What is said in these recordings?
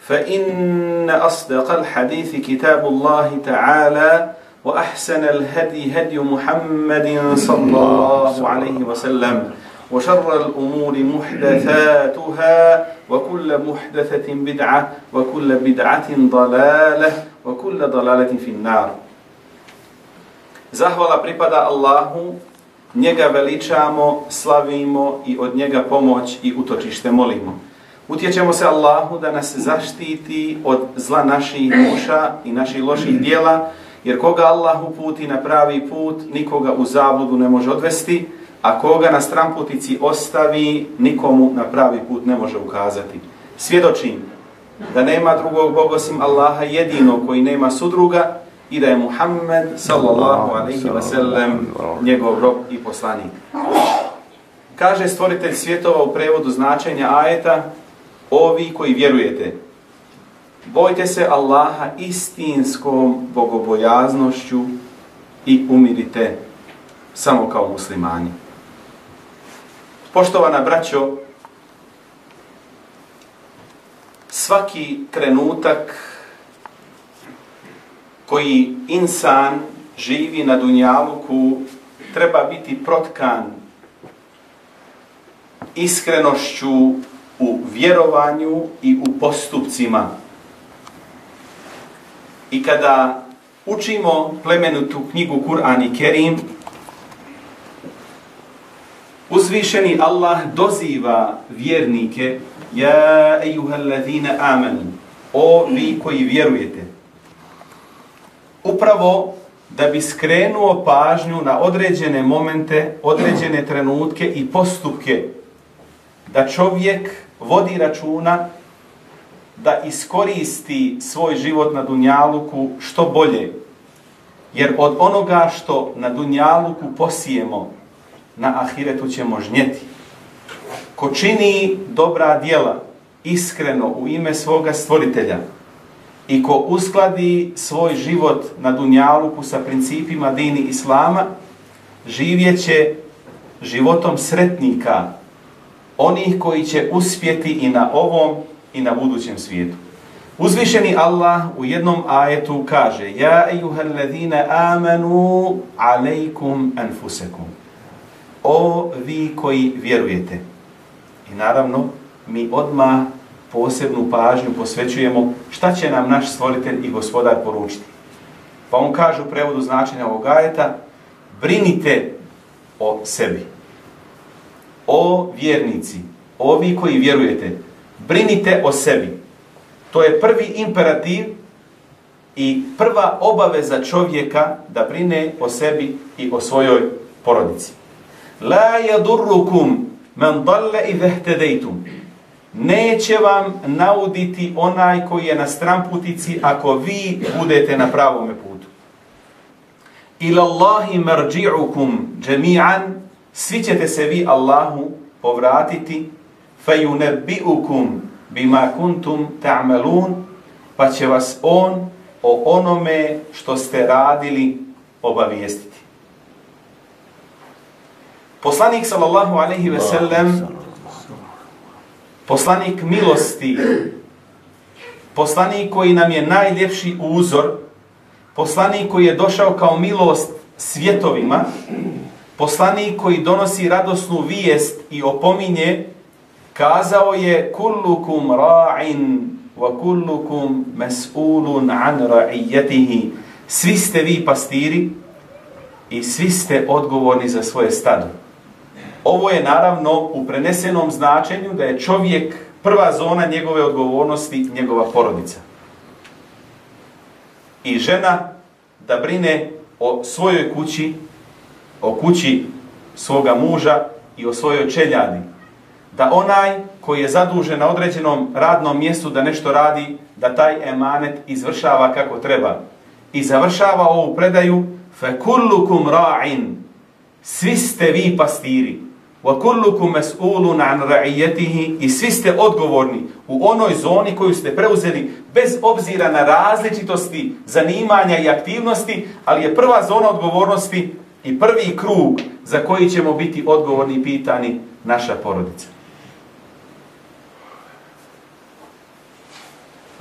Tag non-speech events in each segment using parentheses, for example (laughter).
فإن أصدق الحديث كتاب الله تعالى وأحسن الهدي هدي محمد صلى الله عليه وسلم وشر الأمور محدثاتها وكل محدثة بدعة وكل بدعة ضلالة وكل ضلالة في النار Zahvala pripada Allahu, njega veličamo, slavimo i od njega pomoć i utočište molimo. Utječemo se Allahu da nas zaštiti od zla naših muša i naših loših dijela, jer koga Allah uputi na pravi put, nikoga u zabludu ne može odvesti, a koga na stramputici ostavi, nikomu na pravi put ne može ukazati. Svjedočim da nema drugog Boga osim Allaha jedino koji nema sudruga i da je Muhammed sallallahu alaihi wa sallam njegov rob i poslanik. Kaže stvoritelj svjetova u prevodu značenja ajeta ovi koji vjerujete, bojte se Allaha istinskom bogobojaznošću i umirite samo kao muslimani. Poštovana braćo, svaki trenutak koji insan živi na Dunjaluku treba biti protkan iskrenošću u vjerovanju i u postupcima. I kada učimo plemenutu knjigu Kur'an i Kerim, uzvišeni Allah doziva vjernike Ja ejuhallazina amanu O vi koji vjerujete Upravo da bi skrenuo pažnju na određene momente, određene trenutke i postupke da čovjek vodi računa da iskoristi svoj život na Dunjaluku što bolje. Jer od onoga što na Dunjaluku posijemo, na Ahiretu ćemo žnjeti. Ko čini dobra dijela iskreno u ime svoga stvoritelja i ko uskladi svoj život na Dunjaluku sa principima dini Islama, živjeće životom sretnika, onih koji će uspjeti i na ovom i na budućem svijetu. Uzvišeni Allah u jednom ajetu kaže Ja ejuhal ladhina amanu alejkum anfusekum O vi koji vjerujete. I naravno, mi odma posebnu pažnju posvećujemo šta će nam naš stvoritelj i gospodar poručiti. Pa on kaže u prevodu značenja ovog ajeta Brinite o sebi o vjernici, ovi koji vjerujete, brinite o sebi. To je prvi imperativ i prva obaveza čovjeka da brine o sebi i o svojoj porodici. La yadurrukum man dalla idha ihtadaytum. Neće vam nauditi onaj koji je na stramputici ako vi budete na pravom putu. Ila Allahi marji'ukum jami'an svi ćete se vi Allahu povratiti fayunabbi'ukum bima kuntum ta'malun pa će vas on o onome što ste radili obavijestiti. Poslanik sallallahu alejhi ve sellem poslanik milosti, poslanik koji nam je najljepši uzor, poslanik koji je došao kao milost svjetovima, poslanik koji donosi radosnu vijest i opominje, kazao je kullukum ra'in wa kullukum mas'ulun an ra'iyatihi. Svi ste vi pastiri i svi ste odgovorni za svoje stado. Ovo je naravno u prenesenom značenju da je čovjek prva zona njegove odgovornosti, njegova porodica. I žena da brine o svojoj kući, o kući svoga muža i o svojoj čeljadi. Da onaj koji je zadužen na određenom radnom mjestu da nešto radi, da taj emanet izvršava kako treba. I završava ovu predaju فَكُلُّكُمْ رَاعِنْ Svi ste vi pastiri. وَكُلُّكُمْ مَسْئُولُنَ عَنْ رَعِيَّتِهِ I svi ste odgovorni u onoj zoni koju ste preuzeli bez obzira na različitosti zanimanja i aktivnosti, ali je prva zona odgovornosti i prvi krug za koji ćemo biti odgovorni i pitani naša porodica.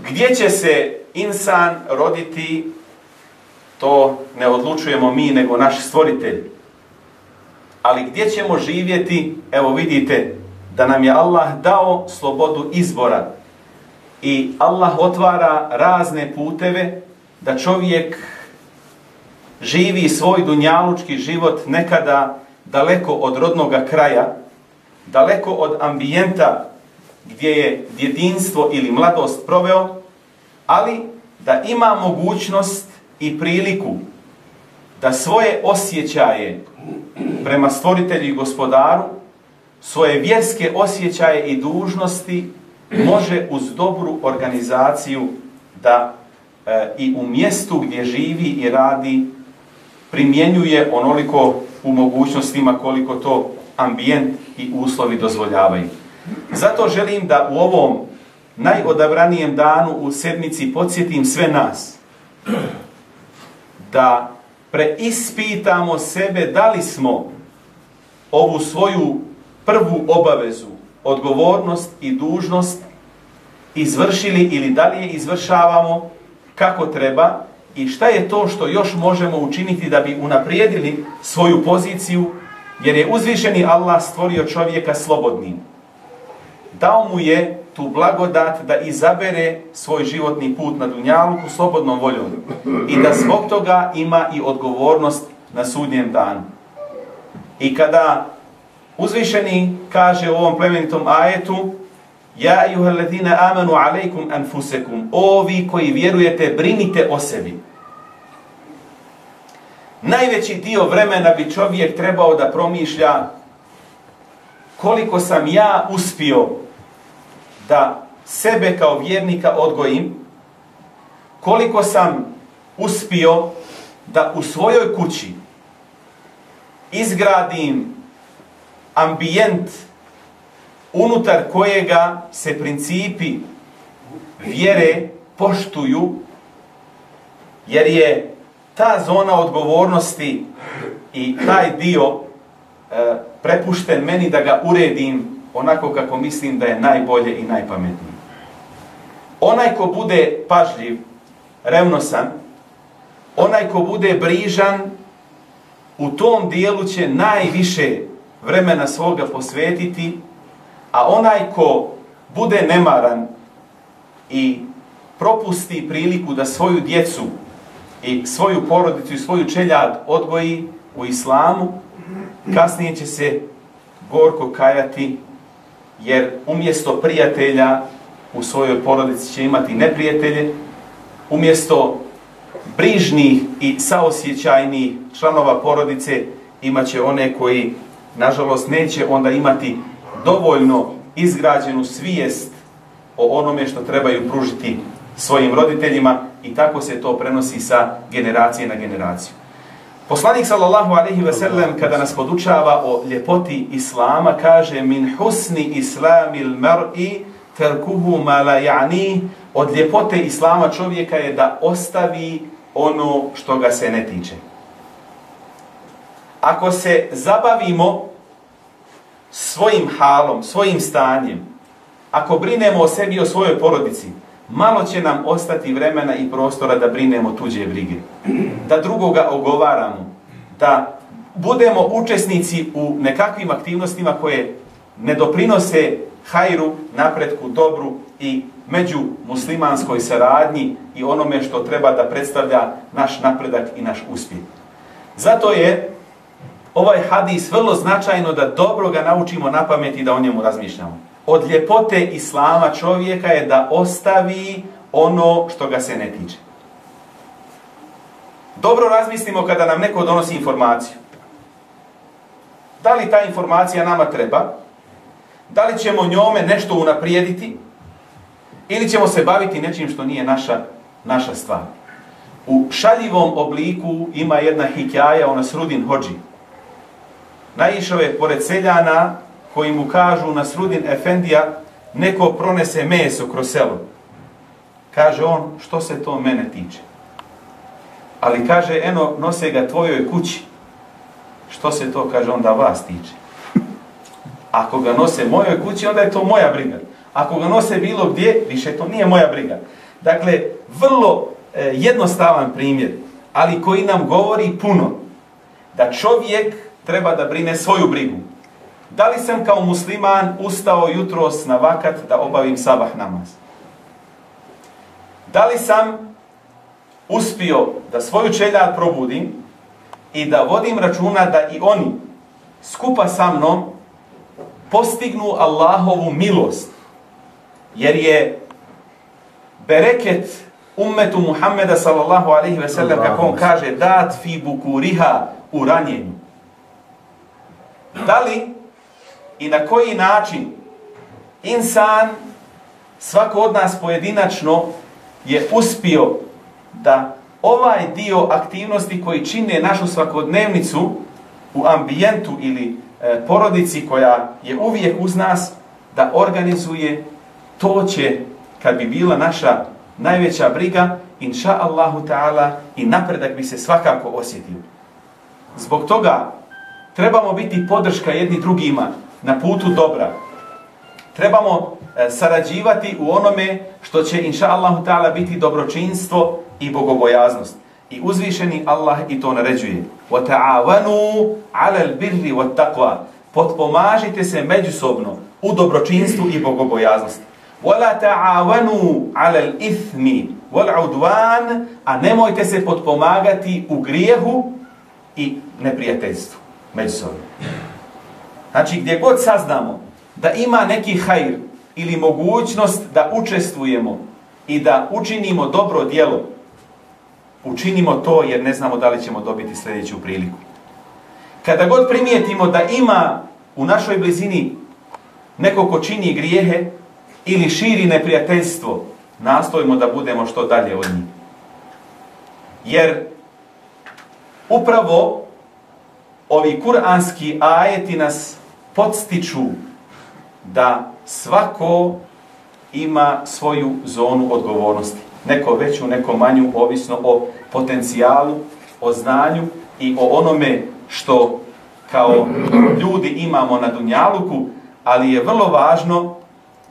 Gdje će se insan roditi, to ne odlučujemo mi, nego naš stvoritelj. Ali gdje ćemo živjeti, evo vidite, da nam je Allah dao slobodu izbora. I Allah otvara razne puteve da čovjek živi svoj dunjalučki život nekada daleko od rodnog kraja, daleko od ambijenta gdje je djedinstvo ili mladost proveo, ali da ima mogućnost i priliku da svoje osjećaje prema stvoritelju i gospodaru, svoje vjerske osjećaje i dužnosti može uz dobru organizaciju da e, i u mjestu gdje živi i radi primjenjuje onoliko u mogućnostima koliko to ambijent i uslovi dozvoljavaju. Zato želim da u ovom najodabranijem danu u sedmici podsjetim sve nas da preispitamo sebe da li smo ovu svoju prvu obavezu, odgovornost i dužnost izvršili ili da li je izvršavamo kako treba i šta je to što još možemo učiniti da bi unaprijedili svoju poziciju, jer je uzvišeni Allah stvorio čovjeka slobodnim. Dao mu je tu blagodat da izabere svoj životni put na Dunjaluku slobodnom voljom i da zbog toga ima i odgovornost na sudnjem danu. I kada uzvišeni kaže u ovom plemenitom ajetu Ja ayuha alladhina amanu alaykum anfusakum. O vi koji vjerujete, brinite o sebi. Najveći dio vremena bi čovjek trebao da promišlja koliko sam ja uspio da sebe kao vjernika odgojim, koliko sam uspio da u svojoj kući izgradim ambijent unutar kojega se principi vjere poštuju, jer je ta zona odgovornosti i taj dio e, prepušten meni da ga uredim onako kako mislim da je najbolje i najpametnije. Onaj ko bude pažljiv, revnosan, onaj ko bude brižan, u tom dijelu će najviše vremena svoga posvetiti, a onaj ko bude nemaran i propusti priliku da svoju djecu i svoju porodicu i svoju čeljad odgoji u islamu, kasnije će se gorko kajati jer umjesto prijatelja u svojoj porodici će imati neprijatelje, umjesto brižnih i saosjećajnih članova porodice imaće one koji, nažalost, neće onda imati dovoljno izgrađenu svijest o onome što trebaju pružiti svojim roditeljima i tako se to prenosi sa generacije na generaciju. Poslanik sallallahu alejhi ve sellem kada nas podučava o ljepoti islama kaže min husni islamil mar'i tarkuhu ma la ya'ni od ljepote islama čovjeka je da ostavi ono što ga se ne tiče. Ako se zabavimo svojim halom, svojim stanjem, ako brinemo o sebi i o svojoj porodici, malo će nam ostati vremena i prostora da brinemo tuđe brige. Da drugoga ogovaramo, da budemo učesnici u nekakvim aktivnostima koje ne doprinose hajru, napretku, dobru i među muslimanskoj saradnji i onome što treba da predstavlja naš napredak i naš uspjeh. Zato je ovaj hadis vrlo značajno da dobro ga naučimo na pamet i da o njemu razmišljamo. Od ljepote islama čovjeka je da ostavi ono što ga se ne tiče. Dobro razmislimo kada nam neko donosi informaciju. Da li ta informacija nama treba? Da li ćemo njome nešto unaprijediti? Ili ćemo se baviti nečim što nije naša, naša stvar? U šaljivom obliku ima jedna hikjaja o Nasrudin Hođi. Naišao je pored seljana koji mu kažu Nasrudin Efendija neko pronese meso kroz selo. Kaže on, što se to mene tiče? Ali kaže, eno, nose ga tvojoj kući. Što se to, kaže, onda vas tiče? Ako ga nose mojoj kući, onda je to moja briga. Ako ga nose bilo gdje, više to nije moja briga. Dakle, vrlo e, jednostavan primjer, ali koji nam govori puno. Da čovjek treba da brine svoju brigu. Da li sam kao musliman ustao jutros na vakat da obavim sabah namaz? Da li sam uspio da svoju čeljad probudim i da vodim računa da i oni skupa sa mnom postignu Allahovu milost. Jer je bereket ummetu Muhammeda sallallahu alaihi ve sellem, kako on kaže, dat fi bukuriha u ranjenju. Da li i na koji način insan, svako od nas pojedinačno, je uspio da ovaj dio aktivnosti koji čine našu svakodnevnicu u ambijentu ili e, porodici koja je uvijek uz nas, da organizuje, to će, kad bi bila naša najveća briga, inša Allahu ta'ala, i napredak bi se svakako osjetio. Zbog toga trebamo biti podrška jedni drugima na putu dobra. Trebamo e, sarađivati u onome što će, inša Allahu ta'ala, biti dobročinstvo i bogobojaznost. I uzvišeni Allah i to naređuje. وَتَعَوَنُوا عَلَى الْبِرِّ وَتَقْوَى Potpomažite se međusobno u dobročinstvu i bogobojaznosti. وَلَا تَعَوَنُوا عَلَى الْإِثْمِ وَالْعُدْوَانِ A nemojte se potpomagati u grijehu i neprijateljstvu međusobno. Znači, gdje god saznamo da ima neki hajr ili mogućnost da učestvujemo i da učinimo dobro djelo, učinimo to jer ne znamo da li ćemo dobiti sljedeću priliku. Kada god primijetimo da ima u našoj blizini neko ko čini grijehe ili širi neprijateljstvo, nastojimo da budemo što dalje od njih. Jer upravo ovi kuranski ajeti nas podstiču da svako ima svoju zonu odgovornosti. Neko veću, neko manju, ovisno o potencijalu, o znanju i o onome što kao ljudi imamo na Dunjaluku, ali je vrlo važno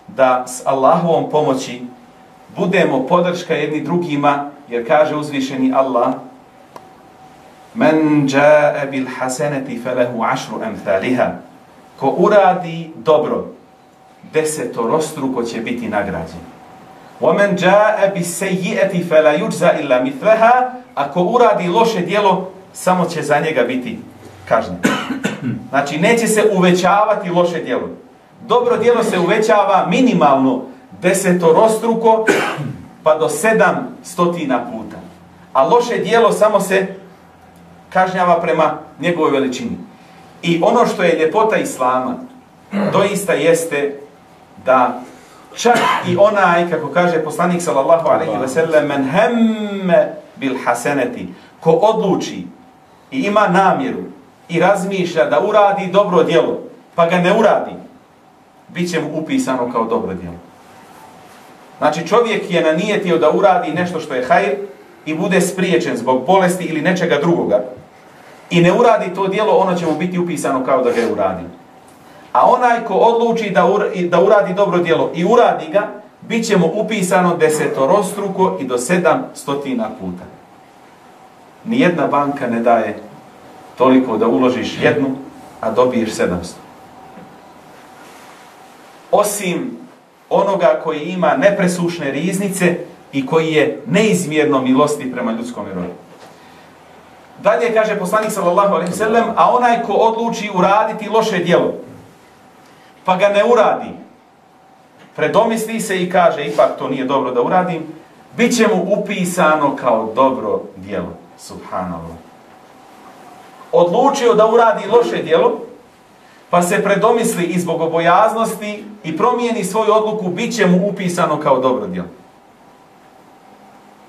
da s Allahovom pomoći budemo podrška jedni drugima, jer kaže uzvišeni Allah Men jae bil haseneti falahu ashru amthaliha. Ko uradi dobro, desetorostruko će biti nagrađen. Omen jae bis sejijeti fala yujza illa mithlaha. Ako uradi loše djelo, samo će za njega biti kažnjen. (coughs) Znači, neće se uvećavati loše djelo. Dobro djelo se uvećava minimalno desetorostruko (coughs) pa do sedam stotina puta. A loše dijelo samo se kažnjava prema njegovoj veličini. I ono što je ljepota Islama, doista jeste da čak i onaj, kako kaže poslanik sallallahu alaihi ve sellem, men hemme bil haseneti, ko odluči i ima namjeru i razmišlja da uradi dobro djelo, pa ga ne uradi, bit će mu upisano kao dobro djelo. Znači čovjek je nanijetio da uradi nešto što je hajr i bude spriječen zbog bolesti ili nečega drugoga i ne uradi to djelo, ono će mu biti upisano kao da ga je uradio. A onaj ko odluči da, ur, da uradi dobro djelo i uradi ga, bit će mu upisano desetorostruko i do sedam stotina puta. Nijedna banka ne daje toliko da uložiš jednu, a dobiješ sedamsto. Osim onoga koji ima nepresušne riznice i koji je neizmjerno milosti prema ljudskom rodu. Dalje kaže poslanik sallallahu alejhi ve sellem, a onaj ko odluči uraditi loše djelo, pa ga ne uradi, predomisli se i kaže, ipak to nije dobro da uradim, bit će mu upisano kao dobro djelo. Subhanallah. Odlučio da uradi loše djelo, pa se predomisli i zbog obojaznosti i promijeni svoju odluku, bit će mu upisano kao dobro djelo.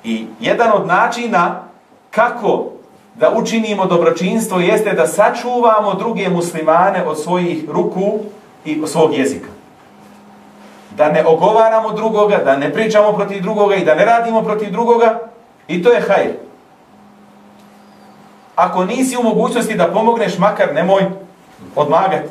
I jedan od načina kako da učinimo dobročinstvo jeste da sačuvamo druge muslimane od svojih ruku i svog jezika. Da ne ogovaramo drugoga, da ne pričamo protiv drugoga i da ne radimo protiv drugoga i to je hajr. Ako nisi u mogućnosti da pomogneš, makar nemoj odmagati.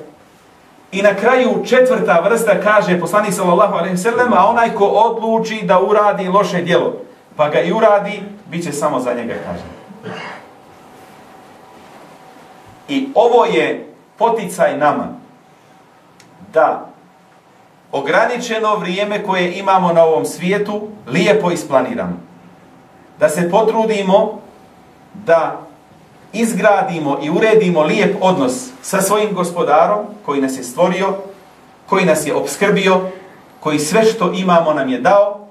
I na kraju četvrta vrsta kaže poslanik sallallahu alejhi ve sellem, a onaj ko odluči da uradi loše djelo, pa ga i uradi, bit će samo za njega kažen. I ovo je poticaj nama da ograničeno vrijeme koje imamo na ovom svijetu lijepo isplaniramo. Da se potrudimo da izgradimo i uredimo lijep odnos sa svojim gospodarom koji nas je stvorio, koji nas je obskrbio, koji sve što imamo nam je dao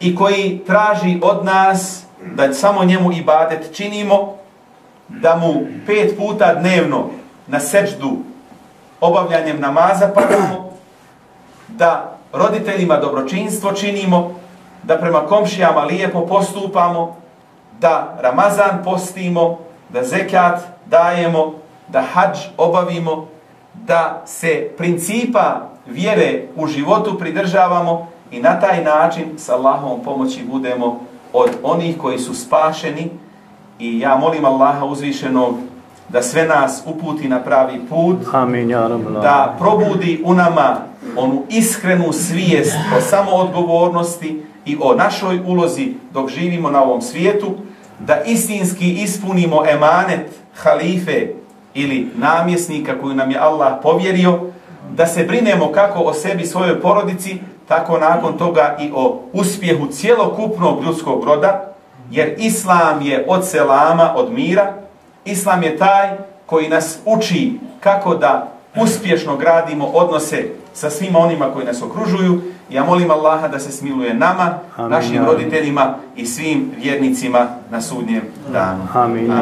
i koji traži od nas da samo njemu ibadet činimo, da mu pet puta dnevno na sečdu obavljanjem namaza padamo, da roditeljima dobročinstvo činimo, da prema komšijama lijepo postupamo, da Ramazan postimo, da zekat dajemo, da hađ obavimo, da se principa vjere u životu pridržavamo i na taj način sa Allahovom pomoći budemo od onih koji su spašeni. I ja molim Allaha uzvišenog da sve nas uputi na pravi put, Amin, ja da probudi u nama onu iskrenu svijest o samoodgovornosti i o našoj ulozi dok živimo na ovom svijetu, da istinski ispunimo emanet halife ili namjesnika koju nam je Allah povjerio, da se brinemo kako o sebi, svojoj porodici, tako nakon toga i o uspjehu cijelokupnog ljudskog roda, jer Islam je od selama, od mira, Islam je taj koji nas uči kako da uspješno gradimo odnose sa svima onima koji nas okružuju. Ja molim Allaha da se smiluje nama, Amin, našim roditeljima i svim vjernicima na sudnjem danu. Amin.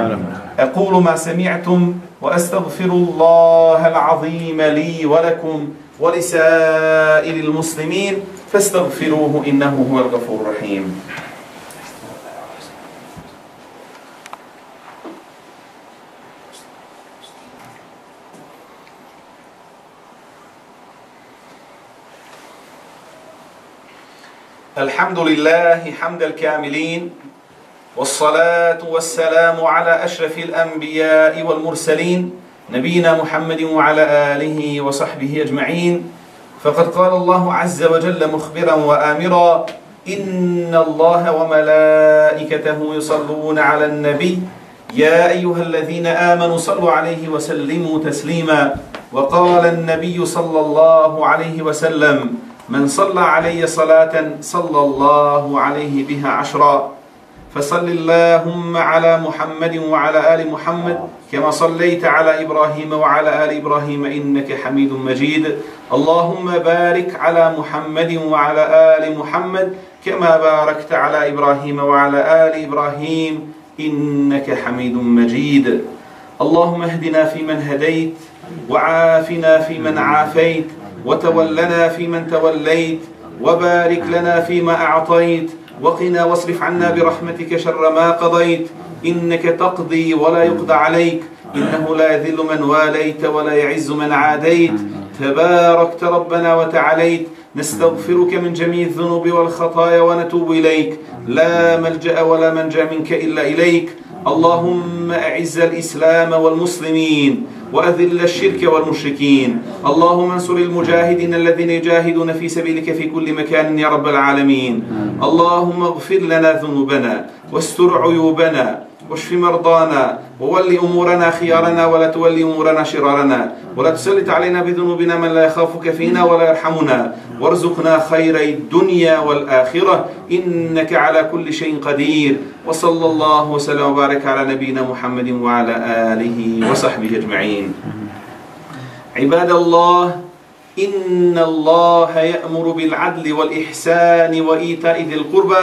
Aqulu ma sami'tum wa astaghfiru Allaha al-azim li wa lakum ولسائر المسلمين فاستغفروه إنه هو الغفور الرحيم. الحمد لله حمد الكاملين والصلاة والسلام على أشرف الأنبياء والمرسلين نبينا محمد وعلى آله وصحبه أجمعين. فقد قال الله عز وجل مخبرا وآمرا إن الله وملائكته يصلون على النبي. يا أيها الذين آمنوا صلوا عليه وسلموا تسليما. وقال النبي صلى الله عليه وسلم من صلى علي صلاة صلى الله عليه بها عشرا. فصل اللهم على محمد وعلى آل محمد كما صليت على إبراهيم وعلى آل إبراهيم إنك حميد مجيد. اللهم بارك على محمد وعلى آل محمد كما باركت على إبراهيم وعلى آل إبراهيم إنك حميد مجيد. اللهم اهدنا فيمن هديت وعافنا فيمن عافيت وتولنا فيمن توليت وبارك لنا فيما أعطيت وقنا واصرف عنا برحمتك شر ما قضيت. إنك تقضي ولا يقضى عليك. إنه لا يذل من واليت ولا يعز من عاديت. تباركت ربنا وتعاليت. نستغفرك من جميع الذنوب والخطايا ونتوب إليك. لا ملجأ ولا منجأ منك إلا إليك. اللهم أعز الإسلام والمسلمين. وأذل الشرك والمشركين. اللهم انصر المجاهدين الذين يجاهدون في سبيلك في كل مكان يا رب العالمين. اللهم اغفر لنا ذنوبنا واستر عيوبنا واشف مرضانا وول أمورنا خيارنا ولا تولي أمورنا شرارنا ولا تسلط علينا بذنوبنا من لا يخافك فينا ولا يرحمنا وارزقنا خير الدنيا والآخرة إنك على كل شيء قدير وصلى الله وسلم وبارك على نبينا محمد وعلى آله وصحبه أجمعين. عباد الله إن الله يأمر بالعدل والإحسان وإيتاء ذي القربى